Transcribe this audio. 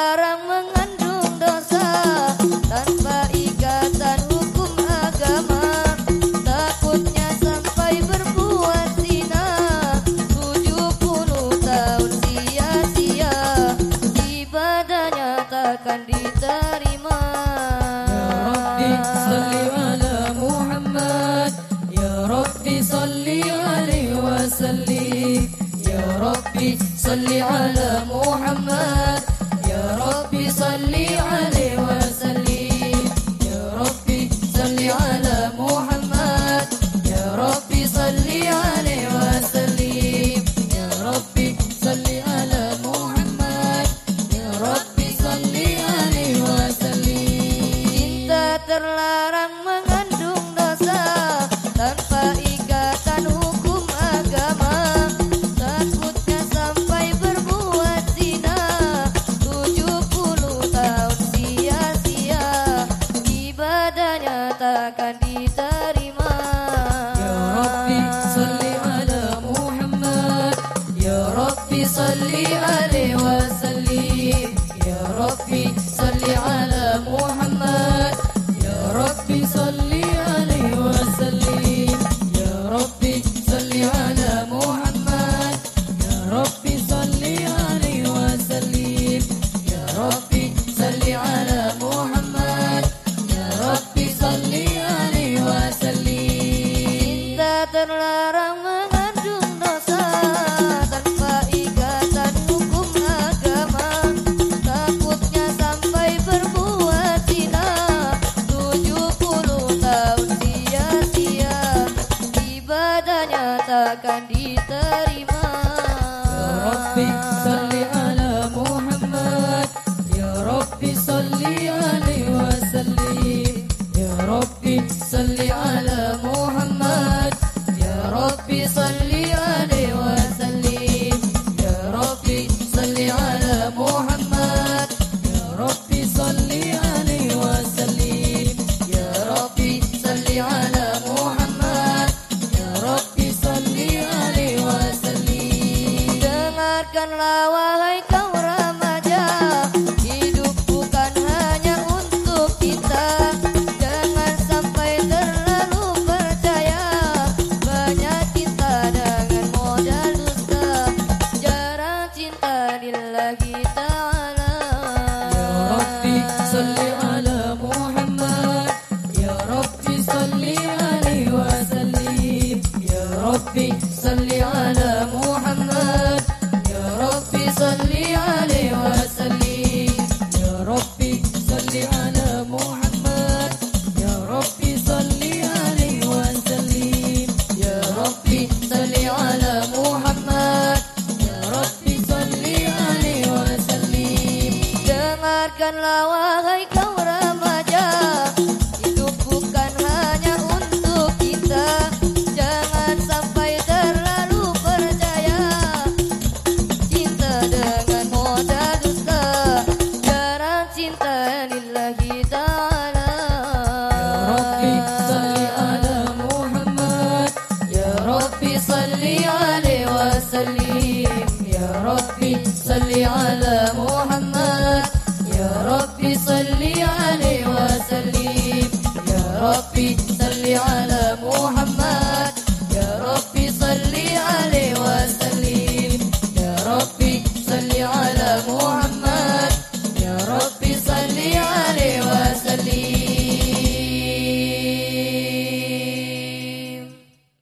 orang mengandung dosa tanpa ikatan hukum agama. Takutnya sampai berbuat zina 70 tahun sia-sia. Ibadahnya takkan diterima. Ya Rabbi salli ala Muhammad. Ya Rabbi salli alaihi wasallam ya Rabbi salli ala Muhammad terlarang mengandung dosa tanpa ikatan hukum agama. Takutnya sampai berbuat zina. 70 tahun sia-sia ibadahnya takkan diterima. Ya Rabbi salli ala Muhammad. Ya Rabbi salli ala Bukanlah wahai ربي صلي عليه وسلم. يا ربي عليه وسلم. ربي صل على